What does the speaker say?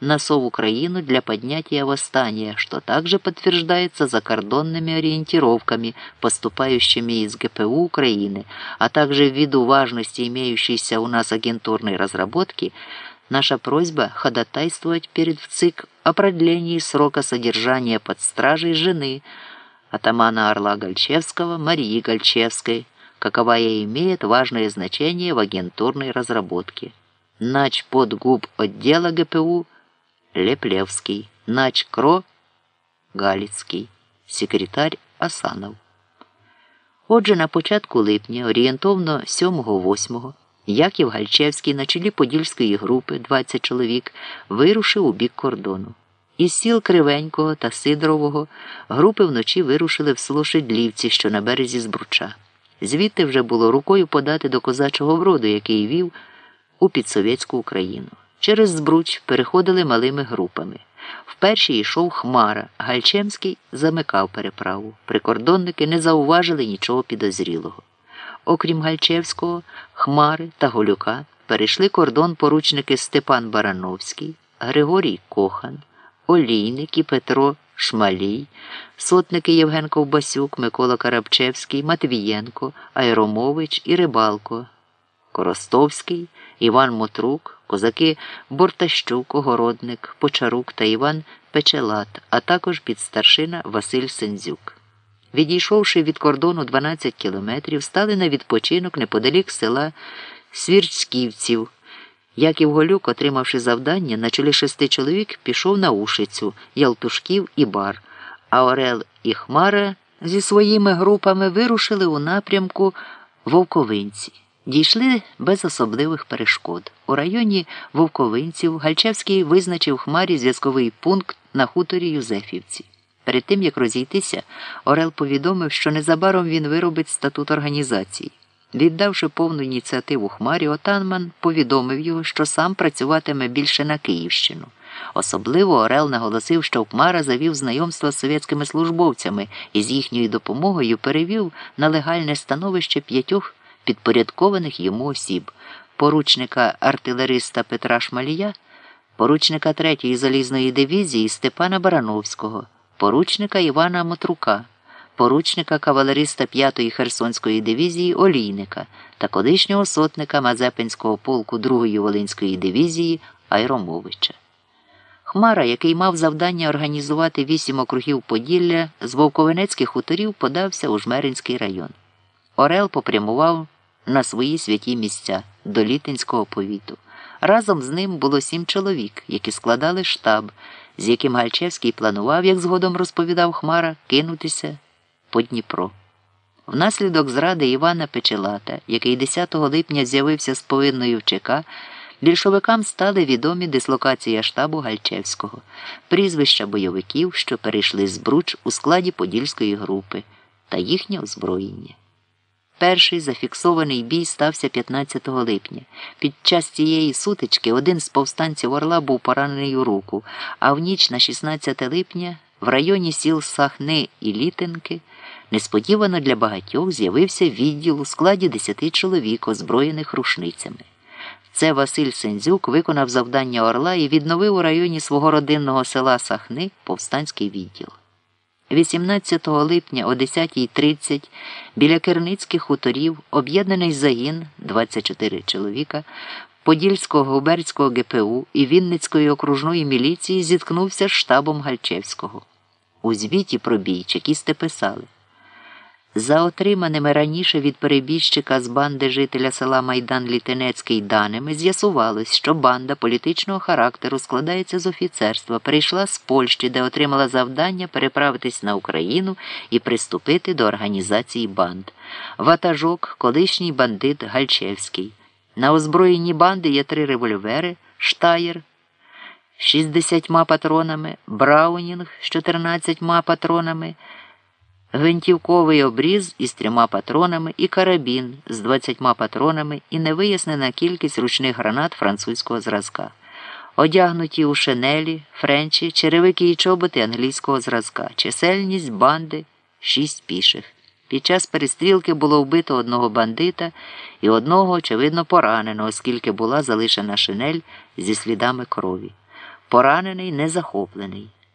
на Совукраину для поднятия восстания, что также подтверждается закордонными ориентировками, поступающими из ГПУ Украины, а также ввиду важности имеющейся у нас агентурной разработки, наша просьба ходатайствовать перед ВЦИК о продлении срока содержания под стражей жены атамана Орла Гольчевского Марии Гольчевской, каковая имеет важное значение в агентурной разработке. Нач под губ отдела ГПУ Леплевский, нач КРО Галіцький, секретар Асанов. Отже, на початку липня, орієнтовно 7-8, Яків Гальчевський на чолі Подільської групи 20 чоловік вирушив у бік кордону. Із сіл Кривенького та Сидорового групи вночі вирушили в село Шедлівці, що на березі Збруча. Звідти вже було рукою подати до козачого вроду, який вів у підсовєтську Україну. Через Збруч переходили малими групами. В першій йшов Хмара, Гальчемський замикав переправу. Прикордонники не зауважили нічого підозрілого. Окрім Гальчевського, Хмари та Голюка перейшли кордон поручники Степан Барановський, Григорій Кохан, Олійник і Петро Шмалій, сотники Євген Ковбасюк, Микола Карабчевський, Матвієнко, Айромович і Рибалко, Коростовський, Іван Мотрук, козаки Бортащук, Огородник, Почарук та Іван Печелат, а також підстаршина Василь Сензюк. Відійшовши від кордону 12 кілометрів, стали на відпочинок неподалік села Свірчківців. Яків Голюк, отримавши завдання, на чолі шести чоловік пішов на Ушицю, Ялтушків і Бар, а Орел і Хмара зі своїми групами вирушили у напрямку Вовковинці. Дійшли без особливих перешкод. У районі Вовковинців Гальчевський визначив Хмарі зв'язковий пункт на хуторі Юзефівці. Перед тим як розійтися, Орел повідомив, що незабаром він виробить статут організації. Віддавши повну ініціативу Хмарі, Отанман повідомив його, що сам працюватиме більше на Київщину. Особливо Орел наголосив, що Хмара завів знайомства з совєтськими службовцями і з їхньою допомогою перевів на легальне становище п'ятьох підпорядкованих йому осіб поручника артилериста Петра Шмалія, поручника 3-ї залізної дивізії Степана Барановського, поручника Івана Мотрука поручника кавалериста 5-ї Херсонської дивізії Олійника та колишнього сотника Мазепинського полку 2-ї Волинської дивізії Айромовича. Хмара, який мав завдання організувати вісім округів Поділля з Вовковенецьких хуторів, подався у Жмеринський район. Орел попрямував на свої святі місця до Літинського повіту. Разом з ним було сім чоловік, які складали штаб, з яким Гальчевський планував, як згодом розповідав Хмара, кинутися по Дніпро. Внаслідок зради Івана Печелата, який 10 липня з'явився з повинною в ЧК, більшовикам стали відомі дислокація штабу Гальчевського, прізвища бойовиків, що перейшли з Бруч у складі Подільської групи та їхнє озброєння. Перший зафіксований бій стався 15 липня. Під час цієї сутички один з повстанців Орла був поранений у руку, а в ніч на 16 липня в районі сіл Сахни і Літинки. Несподівано для багатьох з'явився відділ у складі десяти чоловік, озброєних рушницями. Це Василь Сензюк виконав завдання Орла і відновив у районі свого родинного села Сахни повстанський відділ. 18 липня о 10.30 біля Керницьких хуторів об'єднаний загін 24 чоловіка Подільського губерського ГПУ і Вінницької окружної міліції зіткнувся з штабом Гальчевського. У звіті про бій чекісти писали. За отриманими раніше від перебіжчика з банди жителя села Майдан Літинецький даними з'ясувалось, що банда політичного характеру складається з офіцерства, прийшла з Польщі, де отримала завдання переправитись на Україну і приступити до організації банд. Ватажок, колишній бандит Гальчевський. На озброєнні банди є три револьвери, штаєр. 60 патронами, Браунінг з 14 патронами гвинтівковий обріз із трьома патронами і карабін з двадцятьма патронами і невияснена кількість ручних гранат французького зразка, одягнуті у шинелі, френчі, черевики і чоботи англійського зразка, чисельність банди шість піших. Під час перестрілки було вбито одного бандита і одного, очевидно, поранено, оскільки була залишена шинель зі слідами крові. Поранений, не захоплений.